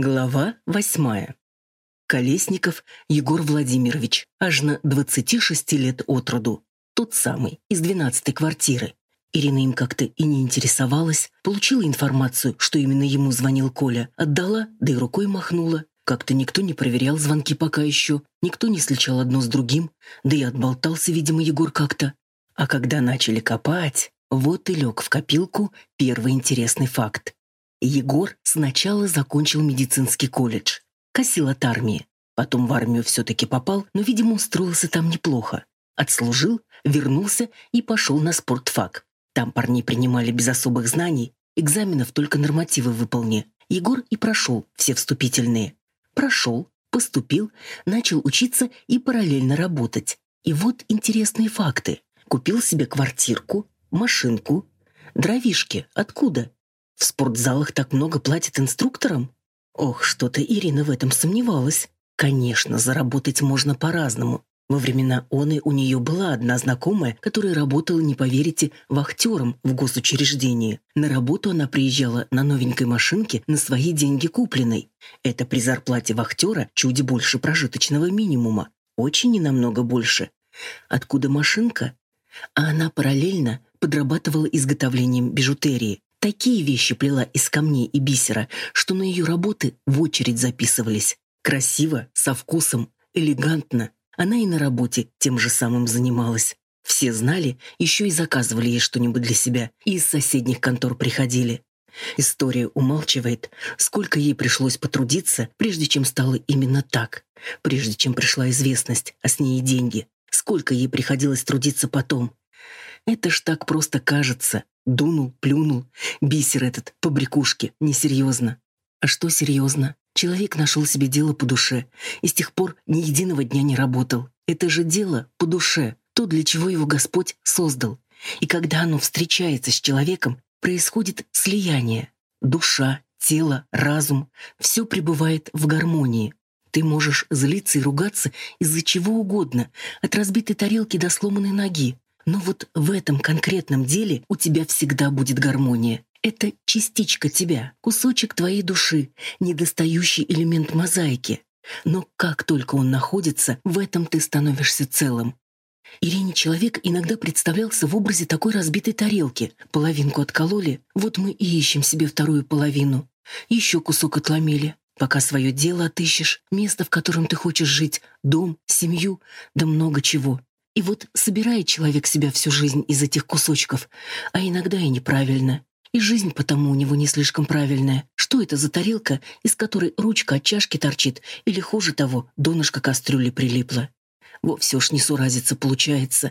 Глава восьмая. Колесников Егор Владимирович, аж на 26 лет от роду. Тот самый, из двенадцатой квартиры. Ирина им как-то и не интересовалась, получила информацию, что именно ему звонил Коля, отдала, да и рукой махнула. Как-то никто не проверял звонки пока еще, никто не сличал одно с другим, да и отболтался, видимо, Егор как-то. А когда начали копать, вот и лег в копилку первый интересный факт. Егор сначала закончил медицинский колледж, косил от армии. Потом в армию все-таки попал, но, видимо, устроился там неплохо. Отслужил, вернулся и пошел на спортфак. Там парни принимали без особых знаний, экзаменов только нормативы выполни. Егор и прошел все вступительные. Прошел, поступил, начал учиться и параллельно работать. И вот интересные факты. Купил себе квартирку, машинку. Дровишки откуда? В спортзалах так много платят инструкторам? Ох, что-то Ирина в этом сомневалась. Конечно, заработать можно по-разному. Во времена Оны у нее была одна знакомая, которая работала, не поверите, вахтером в госучреждении. На работу она приезжала на новенькой машинке на свои деньги купленной. Это при зарплате вахтера чуть больше прожиточного минимума. Очень ненамного больше. Откуда машинка? А она параллельно подрабатывала изготовлением бижутерии. Такие вещи плела из камней и бисера, что на ее работы в очередь записывались. Красиво, со вкусом, элегантно. Она и на работе тем же самым занималась. Все знали, еще и заказывали ей что-нибудь для себя, и из соседних контор приходили. История умалчивает, сколько ей пришлось потрудиться, прежде чем стало именно так, прежде чем пришла известность, а с ней и деньги. Сколько ей приходилось трудиться потом. Это ж так просто кажется, Дунул, плюнул. Бисер этот, побрякушки. Несерьезно. А что серьезно? Человек нашел себе дело по душе и с тех пор ни единого дня не работал. Это же дело по душе, то, для чего его Господь создал. И когда оно встречается с человеком, происходит слияние. Душа, тело, разум — все пребывает в гармонии. Ты можешь злиться и ругаться из-за чего угодно, от разбитой тарелки до сломанной ноги. Но вот в этом конкретном деле у тебя всегда будет гармония. Это частичка тебя, кусочек твоей души, недостающий элемент мозаики. Но как только он находится, в этом ты становишься целым. Ирине человек иногда представлялся в образе такой разбитой тарелки. Половинку откололи, вот мы и ищем себе вторую половину. Еще кусок отломили. Пока свое дело отыщешь, место, в котором ты хочешь жить, дом, семью, да много чего. И вот собирает человек себя всю жизнь из этих кусочков, а иногда и неправильно. И жизнь потому у него не слишком правильная. Что это за тарелка, из которой ручка от чашки торчит, или, хуже того, донышко кастрюли прилипло? Вовсе уж не суразится получается.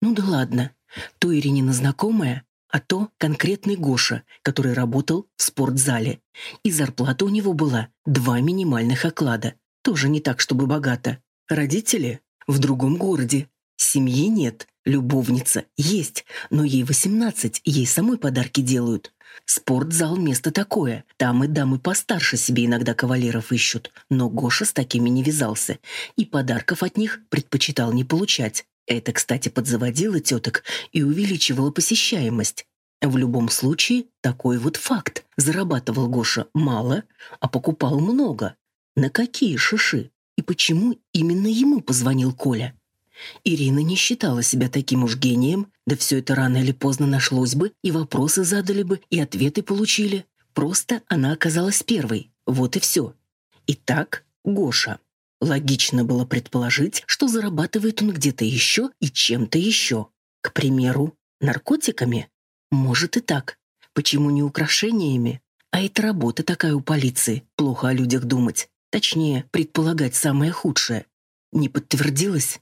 Ну да ладно, то Иринина знакомая, а то конкретный Гоша, который работал в спортзале. И зарплата у него была два минимальных оклада. Тоже не так, чтобы богато. Родители в другом городе, Семьи нет, любовница есть, но ей восемнадцать, ей самой подарки делают. Спортзал — место такое. Там и дамы постарше себе иногда кавалеров ищут. Но Гоша с такими не вязался. И подарков от них предпочитал не получать. Это, кстати, подзаводило теток и увеличивало посещаемость. В любом случае, такой вот факт. Зарабатывал Гоша мало, а покупал много. На какие шиши? И почему именно ему позвонил Коля? Ирина не считала себя таким уж гением, да все это рано или поздно нашлось бы, и вопросы задали бы, и ответы получили. Просто она оказалась первой. Вот и все. Итак, Гоша. Логично было предположить, что зарабатывает он где-то еще и чем-то еще. К примеру, наркотиками? Может и так. Почему не украшениями? А это работа такая у полиции. Плохо о людях думать. Точнее, предполагать самое худшее. Не подтвердилось?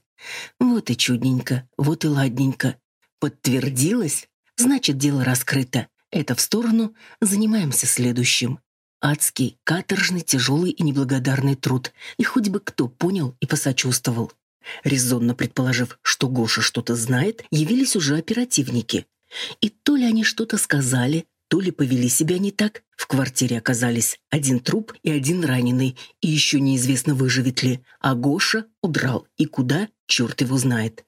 Вот и чудненько, вот и ладненько. Подтвердилось? Значит, дело раскрыто. Это в сторону, занимаемся следующим. Адский, каторжный, тяжелый и неблагодарный труд. И хоть бы кто понял и посочувствовал. Резонно предположив, что Гоша что-то знает, явились уже оперативники. И то ли они что-то сказали, то ли повели себя не так. В квартире оказались один труп и один раненый, и еще неизвестно, выживет ли. А Гоша удрал. И куда, черт его знает.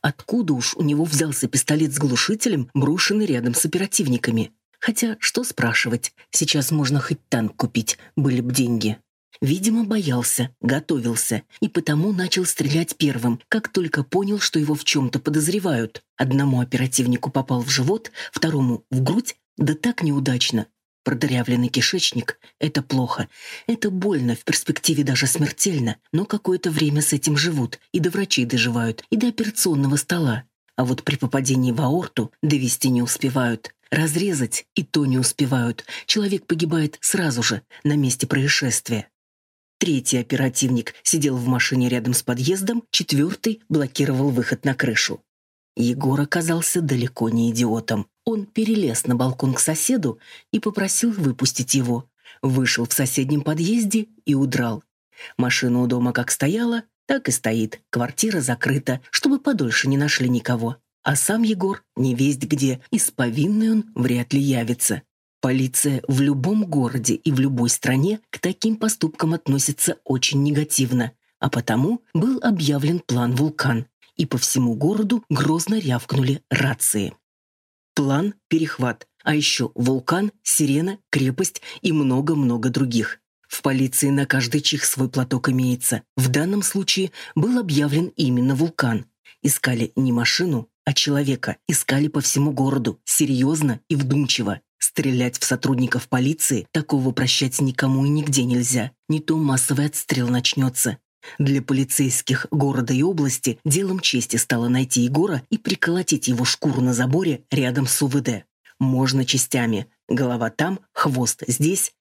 Откуда уж у него взялся пистолет с глушителем, брошенный рядом с оперативниками? Хотя, что спрашивать, сейчас можно хоть танк купить, были б деньги. Видимо, боялся, готовился и потому начал стрелять первым, как только понял, что его в чем-то подозревают. Одному оперативнику попал в живот, второму — в грудь, да так неудачно. Продырявленный кишечник — это плохо. Это больно, в перспективе даже смертельно, но какое-то время с этим живут, и до врачей доживают, и до операционного стола. А вот при попадении в аорту довести не успевают. Разрезать и то не успевают. Человек погибает сразу же, на месте происшествия. Третий оперативник сидел в машине рядом с подъездом, четвертый блокировал выход на крышу. Егор оказался далеко не идиотом. Он перелез на балкон к соседу и попросил выпустить его. Вышел в соседнем подъезде и удрал. Машина у дома как стояла, так и стоит. Квартира закрыта, чтобы подольше не нашли никого. А сам Егор не весть где, и с повинной он вряд ли явится. Полиция в любом городе и в любой стране к таким поступкам относится очень негативно, а потому был объявлен план «Вулкан», и по всему городу грозно рявкнули рации. План «Перехват», а еще «Вулкан», «Сирена», «Крепость» и много-много других. В полиции на каждый чих свой платок имеется. В данном случае был объявлен именно «Вулкан». Искали не машину, а человека. Искали по всему городу, серьезно и вдумчиво. Стрелять в сотрудников полиции такого прощать никому и нигде нельзя. Не то массовый отстрел начнется. Для полицейских города и области делом чести стало найти Егора и приколотить его шкуру на заборе рядом с УВД. Можно частями. Голова там, хвост здесь.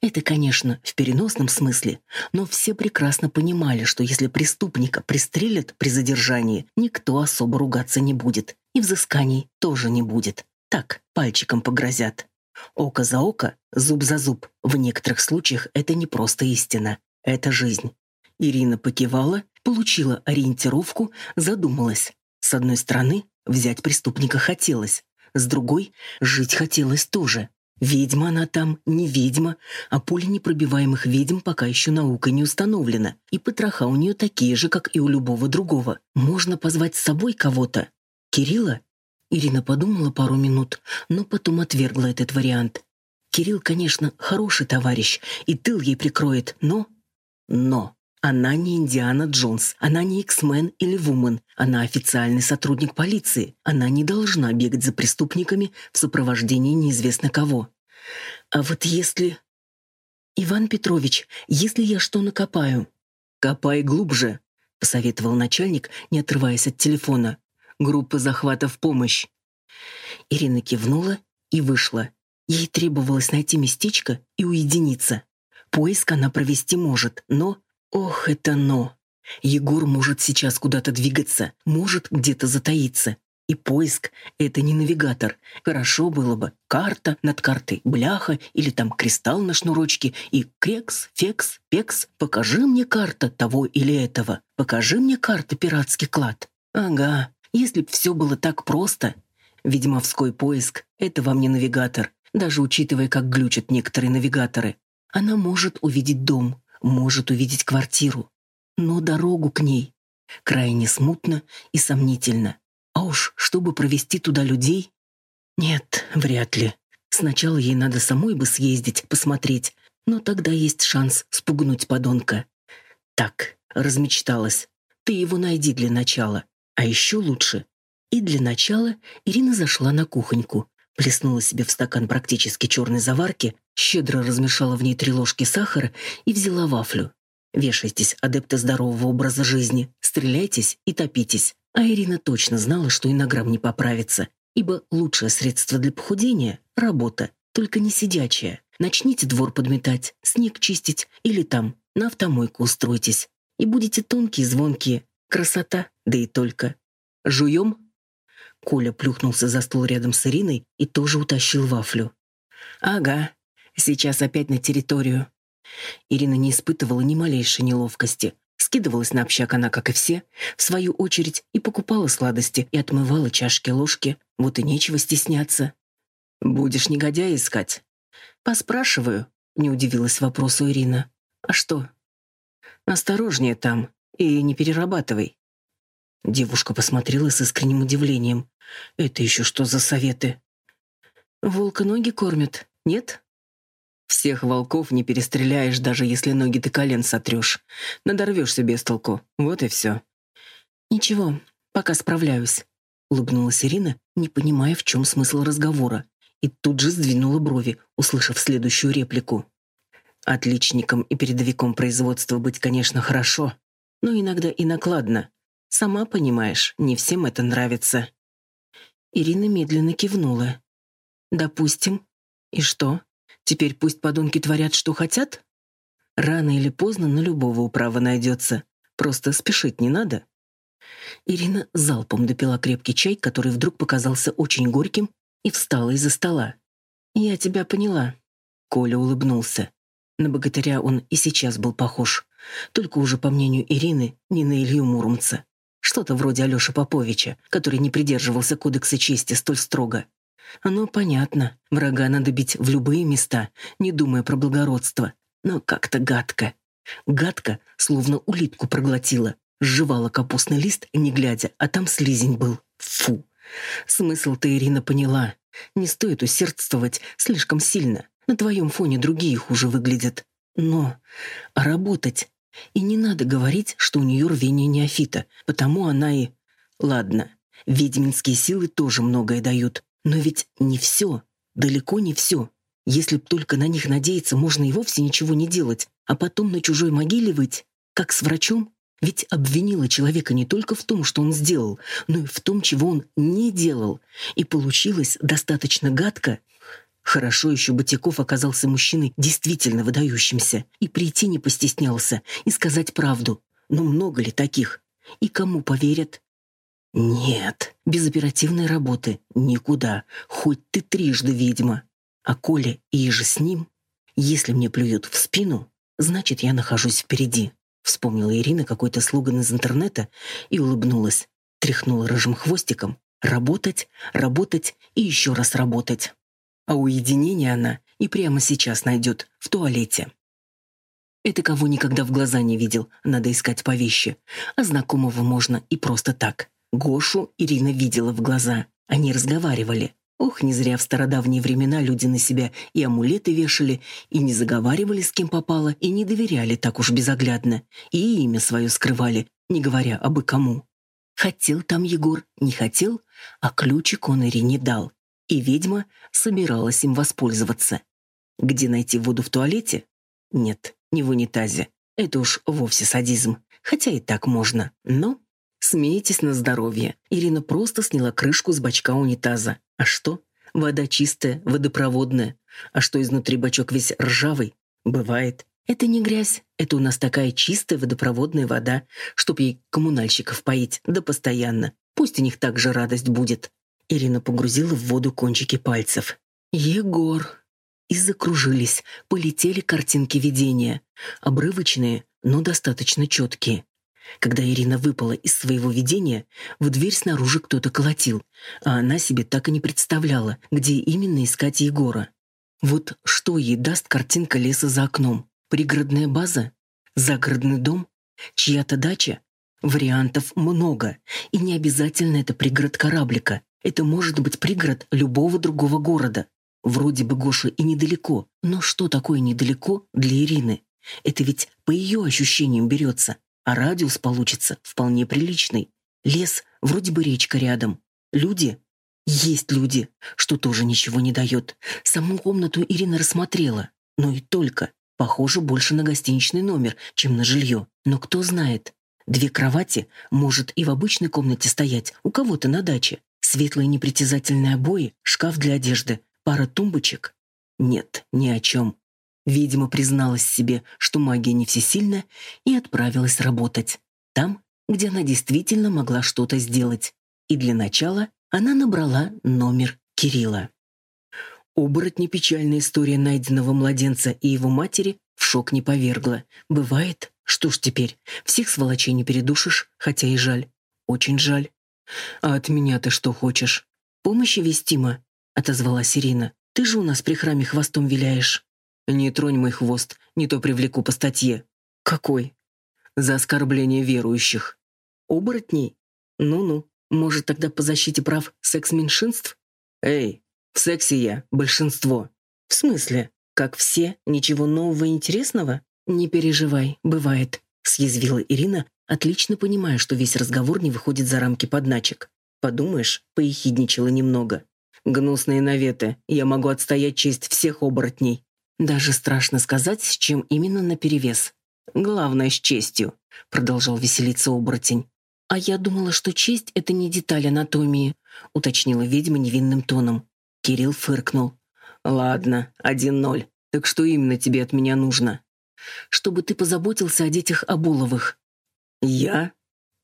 Это, конечно, в переносном смысле, но все прекрасно понимали, что если преступника пристрелят при задержании, никто особо ругаться не будет. И взысканий тоже не будет. Так, пальчиком погрозят. Око за око, зуб за зуб. В некоторых случаях это не просто истина. Это жизнь. Ирина покивала, получила ориентировку, задумалась. С одной стороны, взять преступника хотелось. С другой, жить хотелось тоже. Ведьма она там, не ведьма, а пуля непробиваемых ведьм пока еще наука не установлена. И потроха у нее такие же, как и у любого другого. Можно позвать с собой кого-то. Кирилла Ирина подумала пару минут, но потом отвергла этот вариант. Кирилл, конечно, хороший товарищ, и тыл ей прикроет, но... Но! Она не Индиана Джонс, она не X-Men или Вумен, она официальный сотрудник полиции. Она не должна бегать за преступниками в сопровождении неизвестно кого. А вот если... «Иван Петрович, если я что накопаю?» «Копай глубже», — посоветовал начальник, не отрываясь от телефона группы захвата в помощь. Ирина кивнула и вышла. Ей требовалось найти местечко и уединиться. Поиск она провести может, но... Ох, это но! Егор может сейчас куда-то двигаться, может где-то затаиться. И поиск — это не навигатор. Хорошо было бы карта над картой, бляха или там кристалл на шнурочке и крекс, фекс, пекс. Покажи мне карта того или этого. Покажи мне карта пиратский клад. Ага, если б все было так просто. Ведьмовской поиск — это вам не навигатор, даже учитывая, как глючат некоторые навигаторы. Она может увидеть дом, может увидеть квартиру, но дорогу к ней крайне смутно и сомнительно. А уж, чтобы провести туда людей... Нет, вряд ли. Сначала ей надо самой бы съездить, посмотреть, но тогда есть шанс спугнуть подонка. Так, размечталась. Ты его найди для начала. А еще лучше. И для начала Ирина зашла на кухоньку, плеснула себе в стакан практически черной заварки, щедро размешала в ней три ложки сахара и взяла вафлю. Вешайтесь, адепты здорового образа жизни, стреляйтесь и топитесь. А Ирина точно знала, что и на грамм не поправится, ибо лучшее средство для похудения — работа, только не сидячая. Начните двор подметать, снег чистить или там, на автомойку устройтесь. И будете тонкие, звонкие, Красота, да и только. Жуем?» Коля плюхнулся за стол рядом с Ириной и тоже утащил вафлю. «Ага, сейчас опять на территорию». Ирина не испытывала ни малейшей неловкости. Скидывалась на общак она, как и все, в свою очередь и покупала сладости, и отмывала чашки-ложки. Вот и нечего стесняться. «Будешь негодяя искать?» «Поспрашиваю», — не удивилась вопросу Ирина. «А что?» «Осторожнее там. И не перерабатывай. Девушка посмотрела с искренним удивлением. Это еще что за советы? Волка ноги кормят, нет? Всех волков не перестреляешь, даже если ноги ты колен сотрешь. Надорвешься без толку. Вот и все. Ничего, пока справляюсь. Улыбнулась Ирина, не понимая, в чем смысл разговора, и тут же сдвинула брови, услышав следующую реплику. Отличником и передовиком производства быть, конечно, хорошо, но иногда и накладно. Сама понимаешь, не всем это нравится. Ирина медленно кивнула. Допустим. И что? Теперь пусть подонки творят, что хотят? Рано или поздно на любого управа найдется. Просто спешить не надо. Ирина залпом допила крепкий чай, который вдруг показался очень горьким, и встала из-за стола. «Я тебя поняла». Коля улыбнулся. На богатыря он и сейчас был похож. Только уже, по мнению Ирины, не на Илью Муромца. Что-то вроде Алёши Поповича, который не придерживался кодекса чести столь строго. Оно понятно. Врага надо бить в любые места, не думая про благородство. Но как-то гадко. Гадко, словно улитку проглотила. Сживала капустный лист, не глядя, а там слизень был. Фу. Смысл-то Ирина поняла. Не стоит усердствовать слишком сильно. На твоем фоне другие хуже выглядят. Но работать. И не надо говорить, что у нее рвение неофита, потому она и... Ладно, ведьминские силы тоже многое дают. Но ведь не все, далеко не все. Если б только на них надеяться, можно и вовсе ничего не делать, а потом на чужой могиле выть, как с врачом. Ведь обвинила человека не только в том, что он сделал, но и в том, чего он не делал. И получилось достаточно гадко, Хорошо еще Батяков оказался мужчиной действительно выдающимся и прийти не постеснялся и сказать правду. Но много ли таких? И кому поверят? Нет, без оперативной работы никуда, хоть ты трижды ведьма. А Коля и же с ним, если мне плюют в спину, значит, я нахожусь впереди. Вспомнила Ирина какой-то слоган из интернета и улыбнулась, тряхнула рыжим хвостиком. Работать, работать и еще раз работать а уединение она и прямо сейчас найдет, в туалете. Это кого никогда в глаза не видел, надо искать по вещи. А знакомого можно и просто так. Гошу Ирина видела в глаза. Они разговаривали. Ох, не зря в стародавние времена люди на себя и амулеты вешали, и не заговаривали с кем попало, и не доверяли так уж безоглядно, и имя свое скрывали, не говоря абы кому. Хотел там Егор, не хотел, а ключик он Ирине дал и ведьма собиралась им воспользоваться. Где найти воду в туалете? Нет, не в унитазе. Это уж вовсе садизм. Хотя и так можно. Но смейтесь на здоровье. Ирина просто сняла крышку с бачка унитаза. А что? Вода чистая, водопроводная. А что изнутри бачок весь ржавый? Бывает. Это не грязь, это у нас такая чистая водопроводная вода, чтоб ей коммунальщиков поить, да постоянно. Пусть у них так же радость будет. Ирина погрузила в воду кончики пальцев. «Егор!» И закружились, полетели картинки видения. Обрывочные, но достаточно четкие. Когда Ирина выпала из своего видения, в дверь снаружи кто-то колотил, а она себе так и не представляла, где именно искать Егора. Вот что ей даст картинка леса за окном? Пригородная база? Загородный дом? Чья-то дача? Вариантов много, и не обязательно это пригород кораблика. Это может быть пригород любого другого города. Вроде бы Гоша и недалеко, но что такое недалеко для Ирины? Это ведь по ее ощущениям берется, а радиус получится вполне приличный. Лес, вроде бы речка рядом. Люди? Есть люди, что тоже ничего не дает. Саму комнату Ирина рассмотрела, но и только. Похоже больше на гостиничный номер, чем на жилье. Но кто знает, две кровати может и в обычной комнате стоять, у кого-то на даче. Светлые непритязательные обои, шкаф для одежды, пара тумбочек? Нет, ни о чем. Видимо, призналась себе, что магия не всесильна, и отправилась работать. Там, где она действительно могла что-то сделать. И для начала она набрала номер Кирилла. Оборотни печальная история найденного младенца и его матери в шок не повергла. Бывает, что ж теперь, всех сволочей не передушишь, хотя и жаль. Очень жаль. «А от меня ты что хочешь?» «Помощи вестима», — отозвалась Ирина. «Ты же у нас при храме хвостом виляешь». «Не тронь мой хвост, не то привлеку по статье». «Какой?» «За оскорбление верующих». «Оборотней? Ну-ну, может, тогда по защите прав секс-меньшинств?» «Эй, В сексе я большинство. В смысле? Как все? Ничего нового и интересного? Не переживай, бывает, съязвила Ирина, отлично понимая, что весь разговор не выходит за рамки подначек. Подумаешь, поехидничала немного. Гнусные наветы. Я могу отстоять честь всех оборотней. Даже страшно сказать, с чем именно наперевес. Главное, с честью, продолжал веселиться оборотень. А я думала, что честь — это не деталь анатомии, уточнила ведьма невинным тоном. Кирилл фыркнул. Ладно, один ноль. Так что именно тебе от меня нужно? Чтобы ты позаботился о детях Абуловых. Я?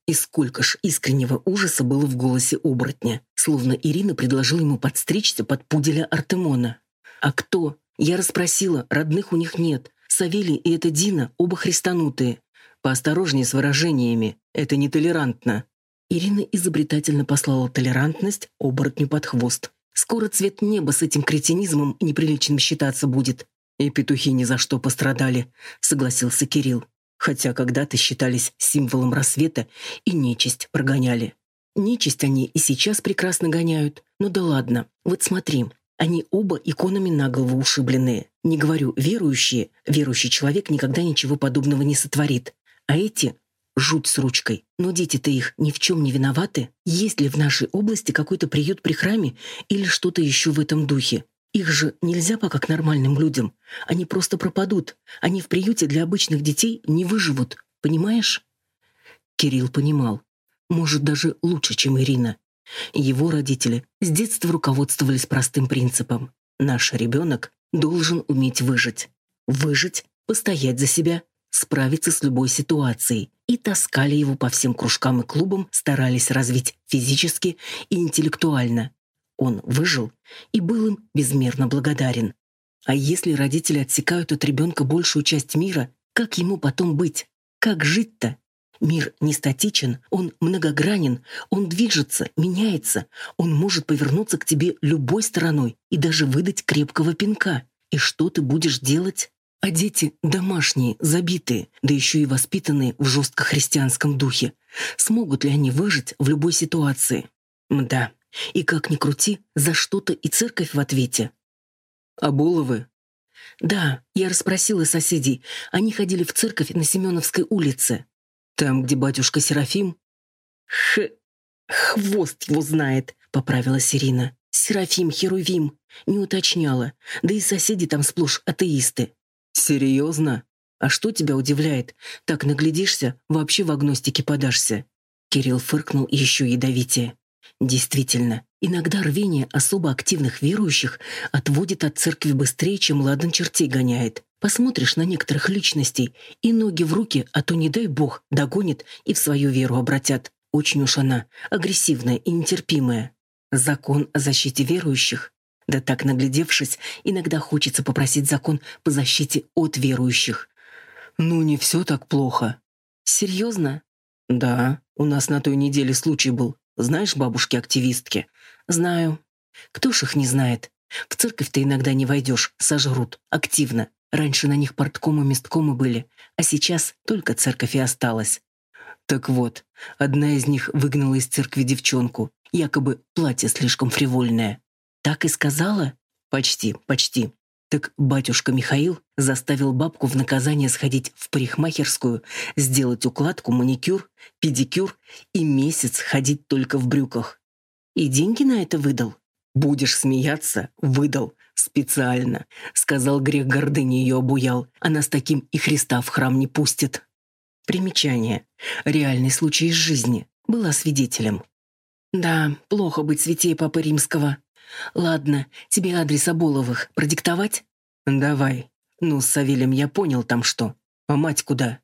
И сколько ж искреннего ужаса было в голосе оборотня, словно Ирина предложила ему подстричься под пуделя Артемона. А кто? Я расспросила, родных у них нет. Савелий и эта Дина оба христанутые. Поосторожнее с выражениями, это нетолерантно. Ирина изобретательно послала толерантность оборотню под хвост. Скоро цвет неба с этим кретинизмом неприличным считаться будет. И петухи ни за что пострадали, согласился Кирилл хотя когда-то считались символом рассвета и нечисть прогоняли. Нечисть они и сейчас прекрасно гоняют. Ну да ладно, вот смотри, они оба иконами на голову ушибленные. Не говорю верующие, верующий человек никогда ничего подобного не сотворит. А эти — жуть с ручкой. Но дети-то их ни в чем не виноваты. Есть ли в нашей области какой-то приют при храме или что-то еще в этом духе? Их же нельзя пока к нормальным людям. Они просто пропадут. Они в приюте для обычных детей не выживут. Понимаешь? Кирилл понимал. Может, даже лучше, чем Ирина. Его родители с детства руководствовались простым принципом. Наш ребенок должен уметь выжить. Выжить, постоять за себя, справиться с любой ситуацией. И таскали его по всем кружкам и клубам, старались развить физически и интеллектуально. Он выжил и был им безмерно благодарен. А если родители отсекают от ребенка большую часть мира, как ему потом быть? Как жить-то? Мир не статичен, он многогранен, он движется, меняется, он может повернуться к тебе любой стороной и даже выдать крепкого пинка. И что ты будешь делать? А дети домашние, забитые, да еще и воспитанные в жестко христианском духе. Смогут ли они выжить в любой ситуации? Мда, и как ни крути, за что-то и церковь в ответе. А Буловы? Да, я расспросила соседей. Они ходили в церковь на Семеновской улице. Там, где батюшка Серафим? Х... Хвост его знает, поправила Сирина. Серафим, Херувим. Не уточняла. Да и соседи там сплошь атеисты. Серьезно? А что тебя удивляет? Так наглядишься, вообще в агностике подашься. Кирилл фыркнул еще ядовитее. Действительно, иногда рвение особо активных верующих отводит от церкви быстрее, чем ладан чертей гоняет. Посмотришь на некоторых личностей, и ноги в руки, а то, не дай бог, догонит и в свою веру обратят. Очень уж она агрессивная и нетерпимая. Закон о защите верующих. Да так наглядевшись, иногда хочется попросить закон по защите от верующих. Ну, не все так плохо. Серьезно? Да, у нас на той неделе случай был. Знаешь бабушки-активистки? Знаю. Кто ж их не знает? В церковь ты иногда не войдешь, сожрут. Активно. Раньше на них порткомы месткомы были, а сейчас только церковь и осталась. Так вот, одна из них выгнала из церкви девчонку, якобы платье слишком фривольное. Так и сказала? Почти, почти. Так батюшка Михаил заставил бабку в наказание сходить в парикмахерскую, сделать укладку, маникюр, педикюр и месяц ходить только в брюках. И деньги на это выдал. «Будешь смеяться?» «Выдал. Специально», — сказал грех гордыни ее обуял. «Она с таким и Христа в храм не пустит». Примечание. Реальный случай из жизни. Была свидетелем. «Да, плохо быть святей Папы Римского», Ладно, тебе адрес Аболовых продиктовать? Давай. Ну, с Савелем я понял там что. А мать куда?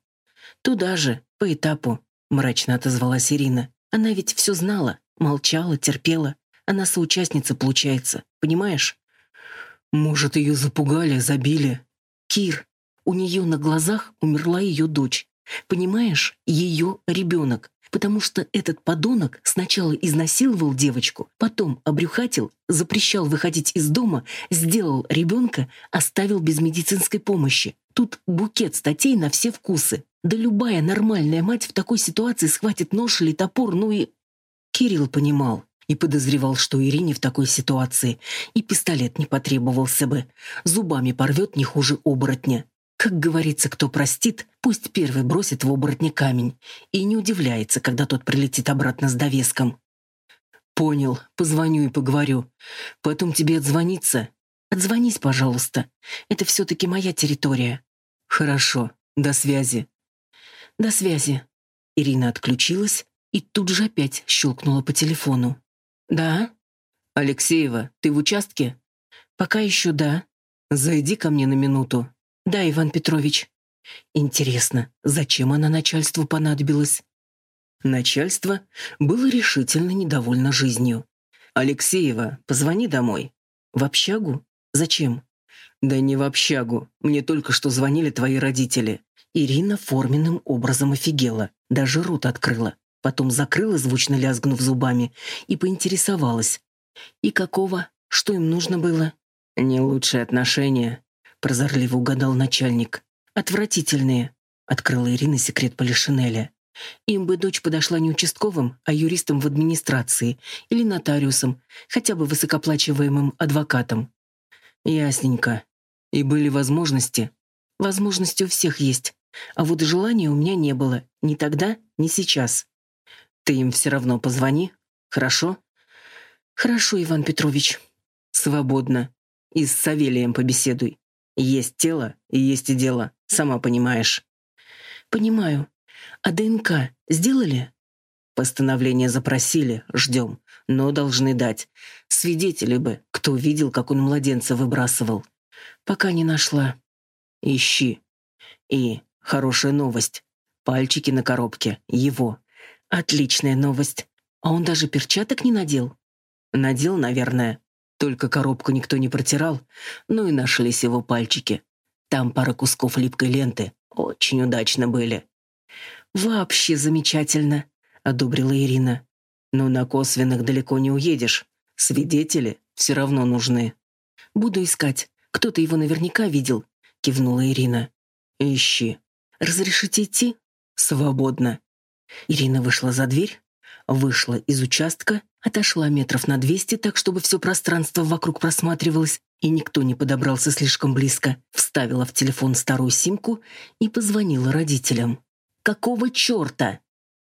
Туда же, по этапу, мрачно отозвалась Ирина. Она ведь все знала, молчала, терпела. Она соучастница, получается, понимаешь? Может, ее запугали, забили? Кир, у нее на глазах умерла ее дочь. Понимаешь, ее ребенок потому что этот подонок сначала изнасиловал девочку, потом обрюхатил, запрещал выходить из дома, сделал ребенка, оставил без медицинской помощи. Тут букет статей на все вкусы. Да любая нормальная мать в такой ситуации схватит нож или топор, ну и... Кирилл понимал. и подозревал, что Ирине в такой ситуации и пистолет не потребовался бы. Зубами порвет не хуже оборотня. Как говорится, кто простит, пусть первый бросит в оборотне камень и не удивляется, когда тот прилетит обратно с довеском. «Понял, позвоню и поговорю. Потом тебе отзвониться?» «Отзвонись, пожалуйста. Это все-таки моя территория». «Хорошо, до связи». «До связи». Ирина отключилась и тут же опять щелкнула по телефону. «Да?» «Алексеева, ты в участке?» «Пока еще да». «Зайди ко мне на минуту». «Да, Иван Петрович». «Интересно, зачем она начальству понадобилась?» Начальство было решительно недовольно жизнью. «Алексеева, позвони домой». «В общагу? Зачем?» «Да не в общагу. Мне только что звонили твои родители». Ирина форменным образом офигела, даже рот открыла. Потом закрыла, звучно лязгнув зубами, и поинтересовалась. «И какого? Что им нужно было?» «Не лучшие отношения», — прозорливо угадал начальник. «Отвратительные», — открыла Ирина секрет Полишинеля. «Им бы дочь подошла не участковым, а юристом в администрации или нотариусом, хотя бы высокоплачиваемым адвокатом». «Ясненько. И были возможности?» «Возможности у всех есть. А вот желания у меня не было. Ни тогда, ни сейчас». Ты им все равно позвони, хорошо? Хорошо, Иван Петрович. Свободно. И с Савелием побеседуй. Есть тело и есть и дело, сама понимаешь. Понимаю. А ДНК сделали? Постановление запросили, ждем, но должны дать. Свидетели бы, кто видел, как он младенца выбрасывал. Пока не нашла. Ищи. И хорошая новость. Пальчики на коробке его. Отличная новость. А он даже перчаток не надел? Надел, наверное. Только коробку никто не протирал, ну и нашлись его пальчики. Там пара кусков липкой ленты. Очень удачно были. «Вообще замечательно», — одобрила Ирина. «Но на косвенных далеко не уедешь. Свидетели все равно нужны». «Буду искать. Кто-то его наверняка видел», — кивнула Ирина. «Ищи. Разрешите идти?» «Свободно. Ирина вышла за дверь, вышла из участка, отошла метров на двести, так чтобы все пространство вокруг просматривалось, и никто не подобрался слишком близко, вставила в телефон старую симку и позвонила родителям. «Какого черта?»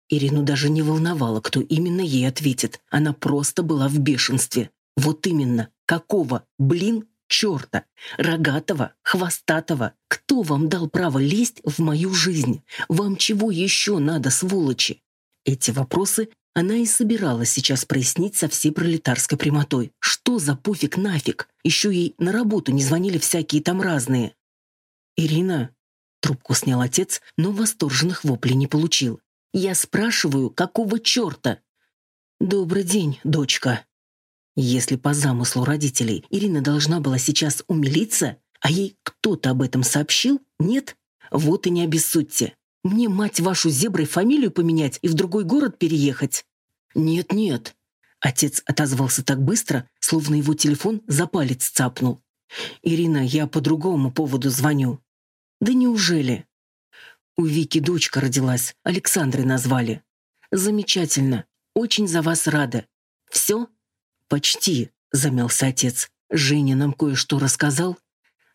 Ирину даже не волновало, кто именно ей ответит. Она просто была в бешенстве. Вот именно. Какого, блин, черта? Рогатого? Хвостатого? Кто вам дал право лезть в мою жизнь? Вам чего еще надо, сволочи? Эти вопросы она и собиралась сейчас прояснить со всей пролетарской прямотой. Что за пофиг нафиг? Еще ей на работу не звонили всякие там разные. «Ирина?» Трубку снял отец, но восторженных воплей не получил. «Я спрашиваю, какого черта?» «Добрый день, дочка». Если по замыслу родителей Ирина должна была сейчас умилиться, а ей кто-то об этом сообщил, нет? Вот и не обессудьте. Мне, мать вашу, зеброй фамилию поменять и в другой город переехать? Нет-нет. Отец отозвался так быстро, словно его телефон за палец цапнул. «Ирина, я по другому поводу звоню». «Да неужели?» «У Вики дочка родилась, Александрой назвали». «Замечательно. Очень за вас рада. Все?» «Почти», — замялся отец. «Женя нам кое-что рассказал?»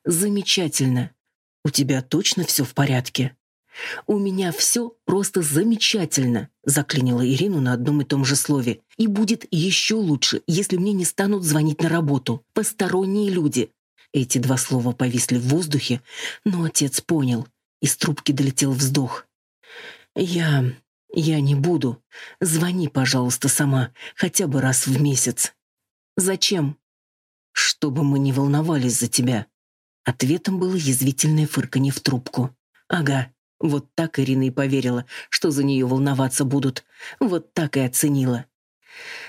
«Замечательно. У тебя точно все в порядке?» «У меня все просто замечательно», — заклинила Ирину на одном и том же слове. «И будет еще лучше, если мне не станут звонить на работу. Посторонние люди». Эти два слова повисли в воздухе, но отец понял. Из трубки долетел вздох. «Я... я не буду. Звони, пожалуйста, сама, хотя бы раз в месяц». «Зачем?» «Чтобы мы не волновались за тебя». Ответом было язвительное фырканье в трубку. «Ага, вот так Ирина и поверила, что за нее волноваться будут. Вот так и оценила.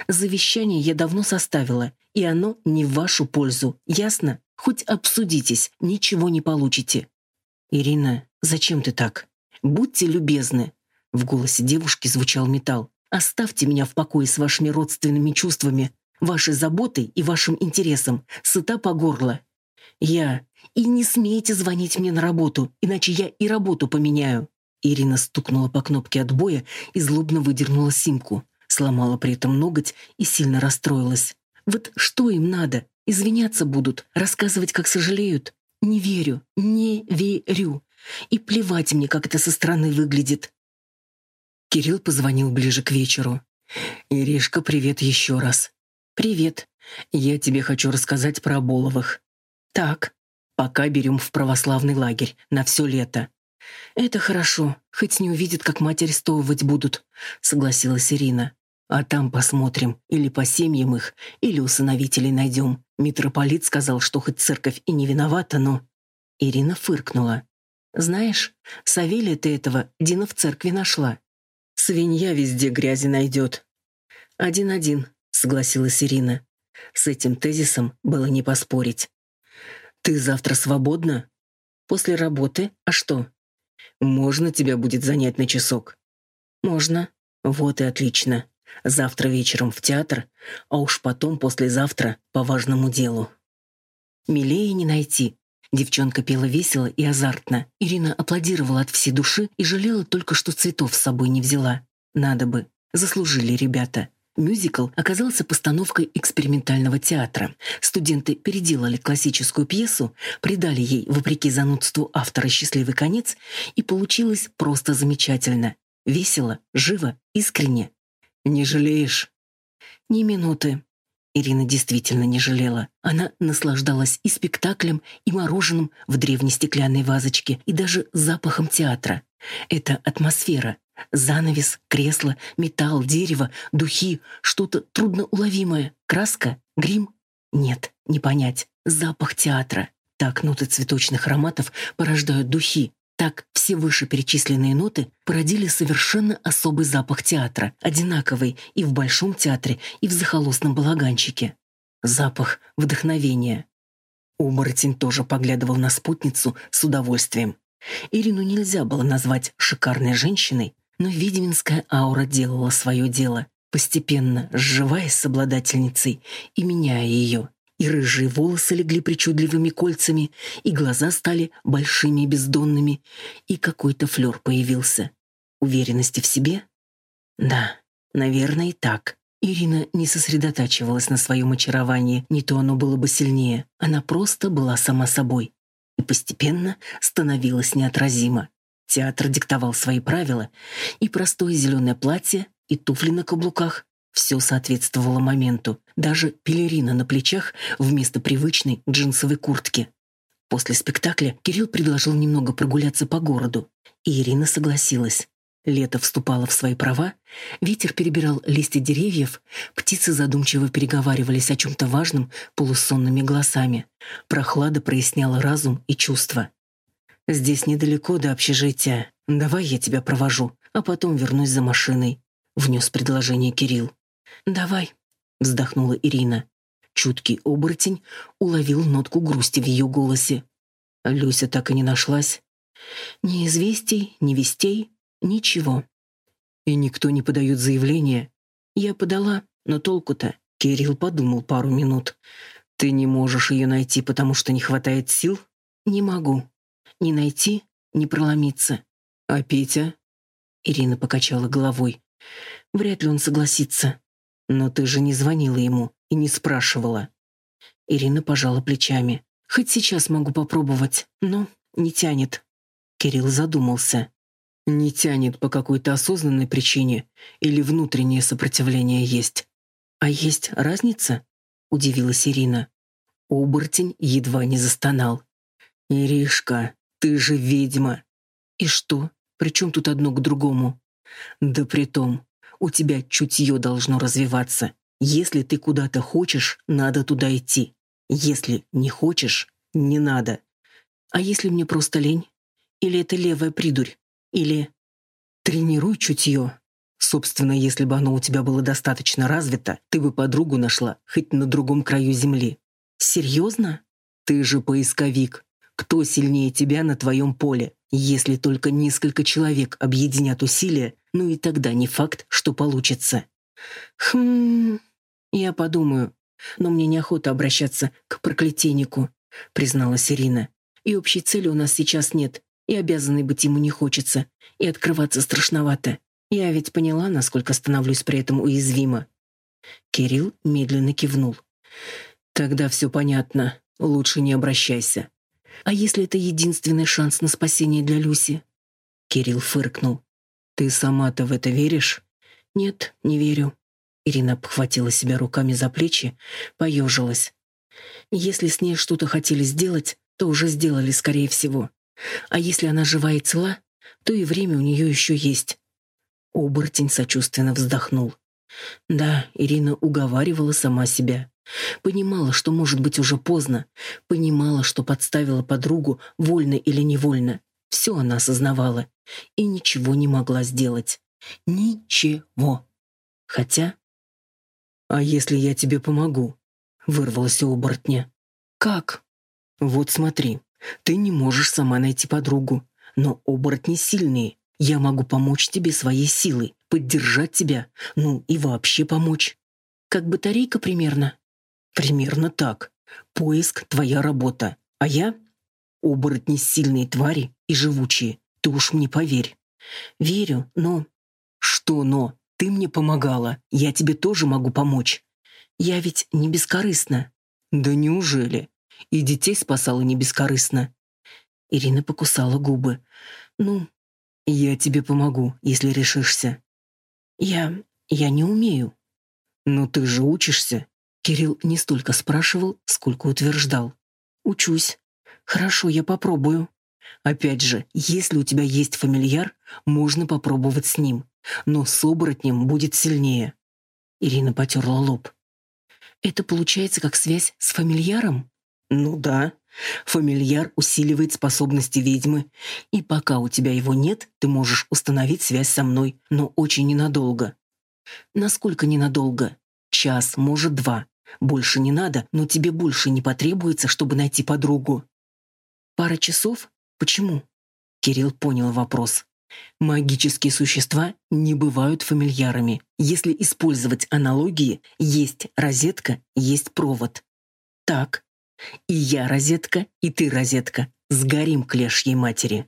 Завещание я давно составила, и оно не в вашу пользу, ясно? Хоть обсудитесь, ничего не получите». «Ирина, зачем ты так? Будьте любезны». В голосе девушки звучал металл. «Оставьте меня в покое с вашими родственными чувствами вашей заботой и вашим интересом, сыта по горло. Я... И не смейте звонить мне на работу, иначе я и работу поменяю». Ирина стукнула по кнопке отбоя и злобно выдернула симку. сломала при этом ноготь и сильно расстроилась. Вот что им надо? Извиняться будут, рассказывать, как сожалеют? Не верю, не верю. И плевать мне, как это со стороны выглядит. Кирилл позвонил ближе к вечеру. «Иришка, привет еще раз». «Привет. Я тебе хочу рассказать про Оболовых». «Так, пока берем в православный лагерь на все лето». «Это хорошо, хоть не увидят, как мать арестовывать будут», — согласилась Ирина. «А там посмотрим, или по семьям их, или усыновителей найдем. Митрополит сказал, что хоть церковь и не виновата, но...» Ирина фыркнула. «Знаешь, Савелия ты этого Дина в церкви нашла. Свинья везде грязи найдет». «Один-один», — согласилась Ирина. С этим тезисом было не поспорить. «Ты завтра свободна?» «После работы? А что?» «Можно тебя будет занять на часок?» «Можно». «Вот и отлично. Завтра вечером в театр, а уж потом послезавтра по важному делу». «Милее не найти». Девчонка пела весело и азартно. Ирина аплодировала от всей души и жалела только, что цветов с собой не взяла. Надо бы. Заслужили ребята. Мюзикл оказался постановкой экспериментального театра. Студенты переделали классическую пьесу, придали ей, вопреки занудству автора, счастливый конец, и получилось просто замечательно. Весело, живо, искренне. «Не жалеешь?» «Ни минуты». Ирина действительно не жалела. Она наслаждалась и спектаклем, и мороженым в древней стеклянной вазочке, и даже запахом театра. Это атмосфера, Занавес, кресло, металл, дерево, духи, что-то трудноуловимое. Краска? Грим? Нет, не понять. Запах театра. Так ноты цветочных ароматов порождают духи. Так все вышеперечисленные ноты породили совершенно особый запах театра, одинаковый и в Большом театре, и в захолустном балаганчике. Запах вдохновения. Оборотень тоже поглядывал на спутницу с удовольствием. Ирину нельзя было назвать шикарной женщиной, но ведьминская аура делала свое дело, постепенно сживаясь с обладательницей и меняя ее. И рыжие волосы легли причудливыми кольцами, и глаза стали большими и бездонными, и какой-то флер появился. Уверенности в себе? Да, наверное, и так. Ирина не сосредотачивалась на своем очаровании, не то оно было бы сильнее. Она просто была сама собой постепенно становилась неотразима. Театр диктовал свои правила, и простое зеленое платье, и туфли на каблуках — все соответствовало моменту, даже пелерина на плечах вместо привычной джинсовой куртки. После спектакля Кирилл предложил немного прогуляться по городу, и Ирина согласилась. Лето вступало в свои права, ветер перебирал листья деревьев, птицы задумчиво переговаривались о чем-то важном полусонными голосами. Прохлада проясняла разум и чувства. «Здесь недалеко до общежития. Давай я тебя провожу, а потом вернусь за машиной», — внес предложение Кирилл. «Давай», — вздохнула Ирина. Чуткий оборотень уловил нотку грусти в ее голосе. Люся так и не нашлась. Ни известий, ни вестей, ничего. И никто не подает заявление. Я подала, но толку-то. Кирилл подумал пару минут. Ты не можешь ее найти, потому что не хватает сил? Не могу. Не найти, не проломиться. А Петя? Ирина покачала головой. Вряд ли он согласится. Но ты же не звонила ему и не спрашивала. Ирина пожала плечами. Хоть сейчас могу попробовать, но не тянет. Кирилл задумался. Не тянет по какой-то осознанной причине или внутреннее сопротивление есть. А есть разница? Удивилась Ирина. Оборотень едва не застонал. «Иришка, ты же ведьма. И что? Причем тут одно к другому? Да притом, у тебя чутье должно развиваться. Если ты куда-то хочешь, надо туда идти. Если не хочешь, не надо. А если мне просто лень? Или это левая придурь? Или тренируй чутье. Собственно, если бы оно у тебя было достаточно развито, ты бы подругу нашла хоть на другом краю земли. Серьезно? Ты же поисковик. Кто сильнее тебя на твоем поле? Если только несколько человек объединят усилия, ну и тогда не факт, что получится. Хм, я подумаю. Но мне неохота обращаться к проклятийнику, призналась Ирина. И общей цели у нас сейчас нет, и обязанной быть ему не хочется, и открываться страшновато. Я ведь поняла, насколько становлюсь при этом уязвима. Кирилл медленно кивнул. Тогда все понятно. Лучше не обращайся. А если это единственный шанс на спасение для Люси? Кирилл фыркнул. Ты сама-то в это веришь? Нет, не верю. Ирина обхватила себя руками за плечи, поежилась. Если с ней что-то хотели сделать, то уже сделали, скорее всего. А если она жива и цела, то и время у нее еще есть. Оборотень сочувственно вздохнул. Да, Ирина уговаривала сама себя. Понимала, что может быть уже поздно. Понимала, что подставила подругу, вольно или невольно. Все она осознавала. И ничего не могла сделать. Ничего. Хотя... «А если я тебе помогу?» — вырвалось у оборотня. «Как?» «Вот смотри, ты не можешь сама найти подругу, но оборотни сильные. Я могу помочь тебе своей силой, поддержать тебя, ну и вообще помочь. Как батарейка примерно? Примерно так. Поиск — твоя работа. А я? Оборотни — сильные твари и живучие. Ты уж мне поверь. Верю, но... Что но? Ты мне помогала. Я тебе тоже могу помочь. Я ведь не бескорыстна. Да неужели? И детей спасала не бескорыстно. Ирина покусала губы. Ну, я тебе помогу, если решишься. Я... я не умею. Но ты же учишься. Кирилл не столько спрашивал, сколько утверждал. Учусь. Хорошо, я попробую. Опять же, если у тебя есть фамильяр, можно попробовать с ним. Но с оборотнем будет сильнее. Ирина потерла лоб. Это получается как связь с фамильяром? Ну да. Фамильяр усиливает способности ведьмы, и пока у тебя его нет, ты можешь установить связь со мной, но очень ненадолго. Насколько ненадолго? Час, может, два. Больше не надо, но тебе больше не потребуется, чтобы найти подругу. Пара часов? Почему? Кирилл понял вопрос. Магические существа не бывают фамильярами. Если использовать аналогии, есть розетка, есть провод. Так, и я розетка, и ты розетка. Сгорим к лешьей матери.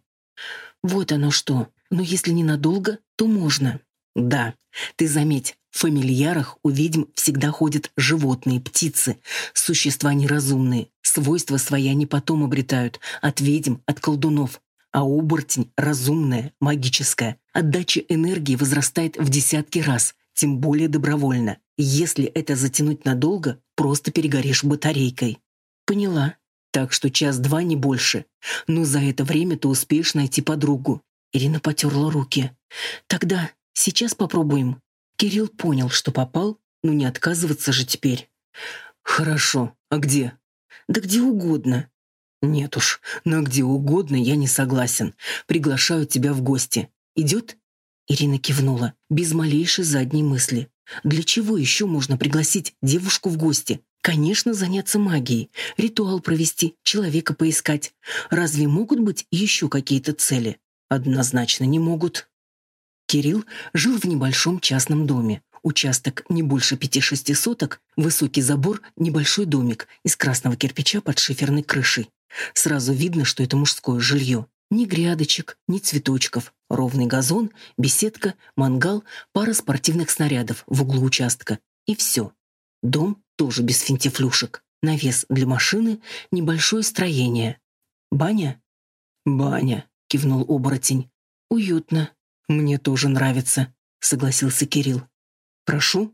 Вот оно что. Но если ненадолго, то можно. Да, ты заметь, в фамильярах у ведьм всегда ходят животные, птицы, существа неразумные. Свойства свои они потом обретают от ведьм, от колдунов. А оборотень разумная, магическая. Отдача энергии возрастает в десятки раз, тем более добровольно. Если это затянуть надолго, просто перегоришь батарейкой. Поняла. Так что час-два, не больше. Но за это время ты успеешь найти подругу. Ирина потерла руки. Тогда сейчас попробуем. Кирилл понял, что попал, но не отказываться же теперь. Хорошо. А где? Да где угодно. Нет уж, на где угодно я не согласен. Приглашаю тебя в гости. Идет? Ирина кивнула, без малейшей задней мысли. Для чего еще можно пригласить девушку в гости? Конечно, заняться магией, ритуал провести, человека поискать. Разве могут быть еще какие-то цели? Однозначно не могут. Кирилл жил в небольшом частном доме. Участок не больше пяти-шести соток, высокий забор, небольшой домик из красного кирпича под шиферной крышей. Сразу видно, что это мужское жилье. Ни грядочек, ни цветочков. Ровный газон, беседка, мангал, пара спортивных снарядов в углу участка. И все. Дом тоже без финтифлюшек. Навес для машины, небольшое строение. Баня? Баня, кивнул оборотень. Уютно. Мне тоже нравится, согласился Кирилл. Прошу.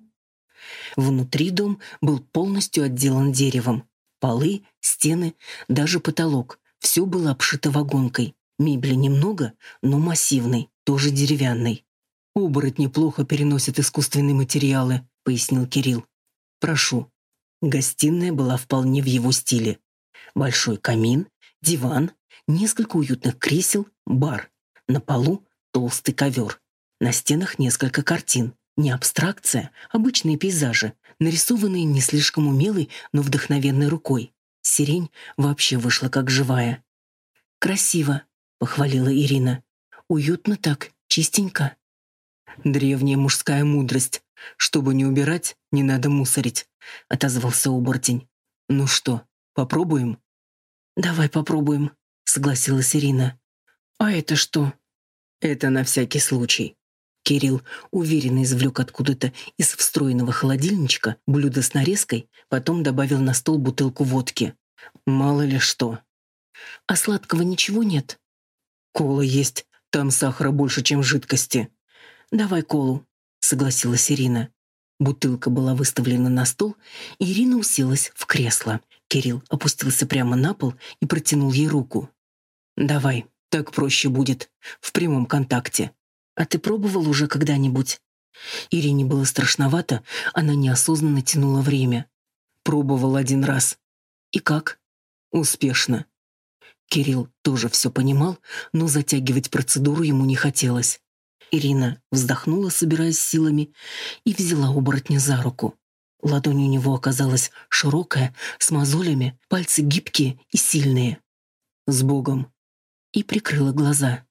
Внутри дом был полностью отделан деревом. Полы, стены, даже потолок. Все было обшито вагонкой. Мебели немного, но массивной, тоже деревянной. «Оборотни плохо переносят искусственные материалы», — пояснил Кирилл. «Прошу, Гостиная была вполне в его стиле. Большой камин, диван, несколько уютных кресел, бар. На полу толстый ковер. На стенах несколько картин. Не абстракция, обычные пейзажи, нарисованные не слишком умелой, но вдохновенной рукой. Сирень вообще вышла как живая. «Красиво», — похвалила Ирина. «Уютно так, чистенько». Древняя мужская мудрость. Чтобы не убирать, не надо мусорить. — отозвался оборотень. «Ну что, попробуем?» «Давай попробуем», — согласилась Ирина. «А это что?» «Это на всякий случай». Кирилл уверенно извлек откуда-то из встроенного холодильничка блюдо с нарезкой, потом добавил на стол бутылку водки. Мало ли что. А сладкого ничего нет? Кола есть, там сахара больше, чем жидкости. Давай колу, согласилась Ирина. Бутылка была выставлена на стол, и Ирина уселась в кресло. Кирилл опустился прямо на пол и протянул ей руку. «Давай, так проще будет, в прямом контакте. А ты пробовал уже когда-нибудь?» Ирине было страшновато, она неосознанно тянула время. Пробовал один раз. И как? Успешно. Кирилл тоже все понимал, но затягивать процедуру ему не хотелось. Ирина вздохнула, собираясь силами, и взяла оборотня за руку. Ладонь у него оказалась широкая, с мозолями, пальцы гибкие и сильные. «С Богом!» И прикрыла глаза.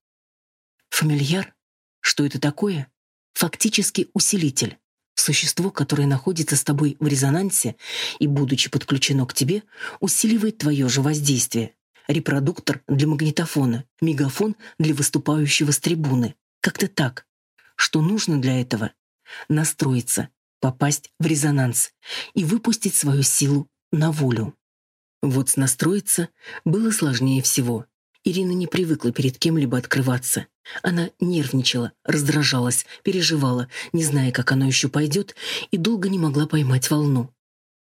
«Фамильяр? Что это такое?» «Фактически усилитель. Существо, которое находится с тобой в резонансе и, будучи подключено к тебе, усиливает твое же воздействие. Репродуктор для магнитофона, мегафон для выступающего с трибуны. Как-то так. Что нужно для этого? Настроиться, попасть в резонанс и выпустить свою силу на волю. Вот с настроиться было сложнее всего. Ирина не привыкла перед кем-либо открываться. Она нервничала, раздражалась, переживала, не зная, как оно еще пойдет, и долго не могла поймать волну.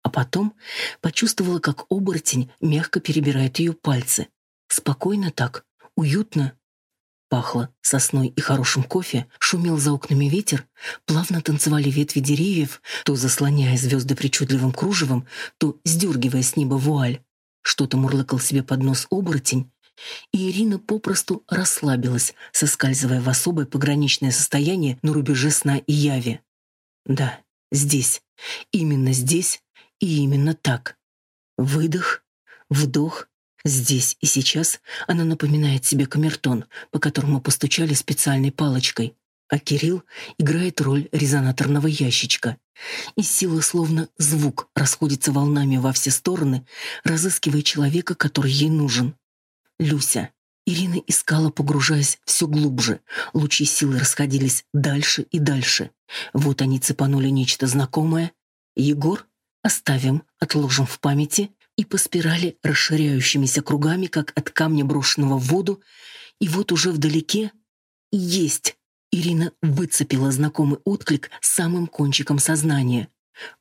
А потом почувствовала, как оборотень мягко перебирает ее пальцы. Спокойно так, уютно, Пахло сосной и хорошим кофе, шумел за окнами ветер, плавно танцевали ветви деревьев, то заслоняя звезды причудливым кружевом, то сдергивая с неба вуаль. Что-то мурлыкал себе под нос оборотень, и Ирина попросту расслабилась, соскальзывая в особое пограничное состояние на рубеже сна и яви. Да, здесь, именно здесь и именно так. Выдох, вдох, Здесь и сейчас она напоминает себе камертон, по которому постучали специальной палочкой, а Кирилл играет роль резонаторного ящичка. И сила словно звук расходится волнами во все стороны, разыскивая человека, который ей нужен. Люся. Ирина искала, погружаясь все глубже. Лучи силы расходились дальше и дальше. Вот они цепанули нечто знакомое. Егор? Оставим, отложим в памяти и по спирали расширяющимися кругами, как от камня, брошенного в воду, и вот уже вдалеке есть. Ирина выцепила знакомый отклик самым кончиком сознания.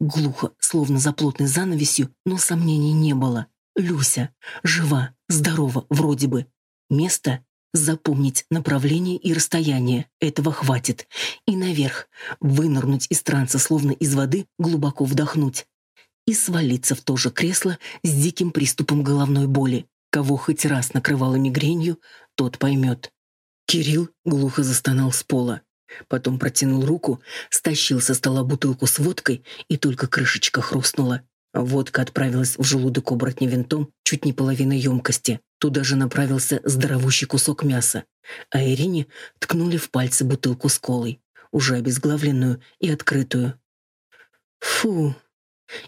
Глухо, словно за плотной занавесью, но сомнений не было. Люся, жива, здорова, вроде бы. Место Запомнить направление и расстояние. Этого хватит. И наверх. Вынырнуть из транса, словно из воды, глубоко вдохнуть и свалиться в то же кресло с диким приступом головной боли. Кого хоть раз накрывало мигренью, тот поймет. Кирилл глухо застонал с пола. Потом протянул руку, стащил со стола бутылку с водкой, и только крышечка хрустнула. Водка отправилась в желудок оборотня винтом чуть не половина емкости. Туда же направился здоровущий кусок мяса. А Ирине ткнули в пальцы бутылку с колой, уже обезглавленную и открытую. «Фу!»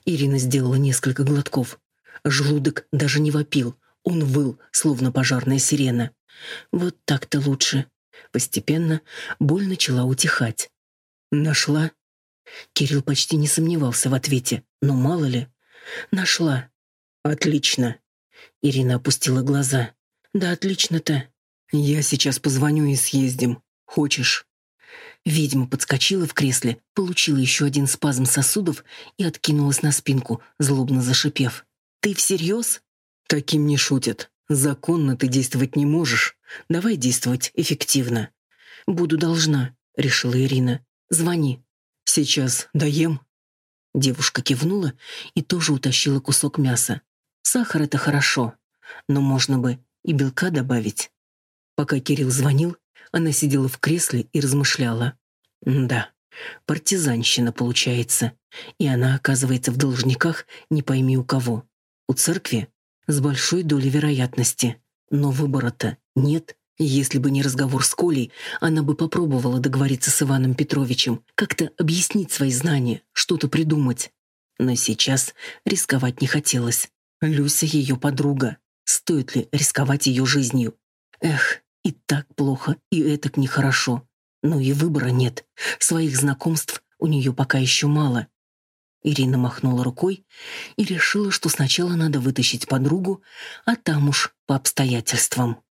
Ирина сделала несколько глотков. Желудок даже не вопил, он выл, словно пожарная сирена. Вот так-то лучше. Постепенно боль начала утихать. Нашла? Кирилл почти не сомневался в ответе, но мало ли. Нашла. Отлично. Ирина опустила глаза. Да отлично-то. Я сейчас позвоню и съездим. Хочешь? Ведьма подскочила в кресле, получила еще один спазм сосудов и откинулась на спинку, злобно зашипев. «Ты всерьез?» «Таким не шутят. Законно ты действовать не можешь. Давай действовать эффективно». «Буду должна», — решила Ирина. «Звони». «Сейчас доем». Девушка кивнула и тоже утащила кусок мяса. «Сахар — это хорошо, но можно бы и белка добавить». Пока Кирилл звонил, она сидела в кресле и размышляла. Да, партизанщина получается. И она оказывается в должниках не пойми у кого. У церкви с большой долей вероятности. Но выбора-то нет. Если бы не разговор с Колей, она бы попробовала договориться с Иваном Петровичем, как-то объяснить свои знания, что-то придумать. Но сейчас рисковать не хотелось. Люся ее подруга. Стоит ли рисковать ее жизнью? Эх, и так плохо, и этак нехорошо. Но и выбора нет. Своих знакомств у нее пока еще мало. Ирина махнула рукой и решила, что сначала надо вытащить подругу, а там уж по обстоятельствам.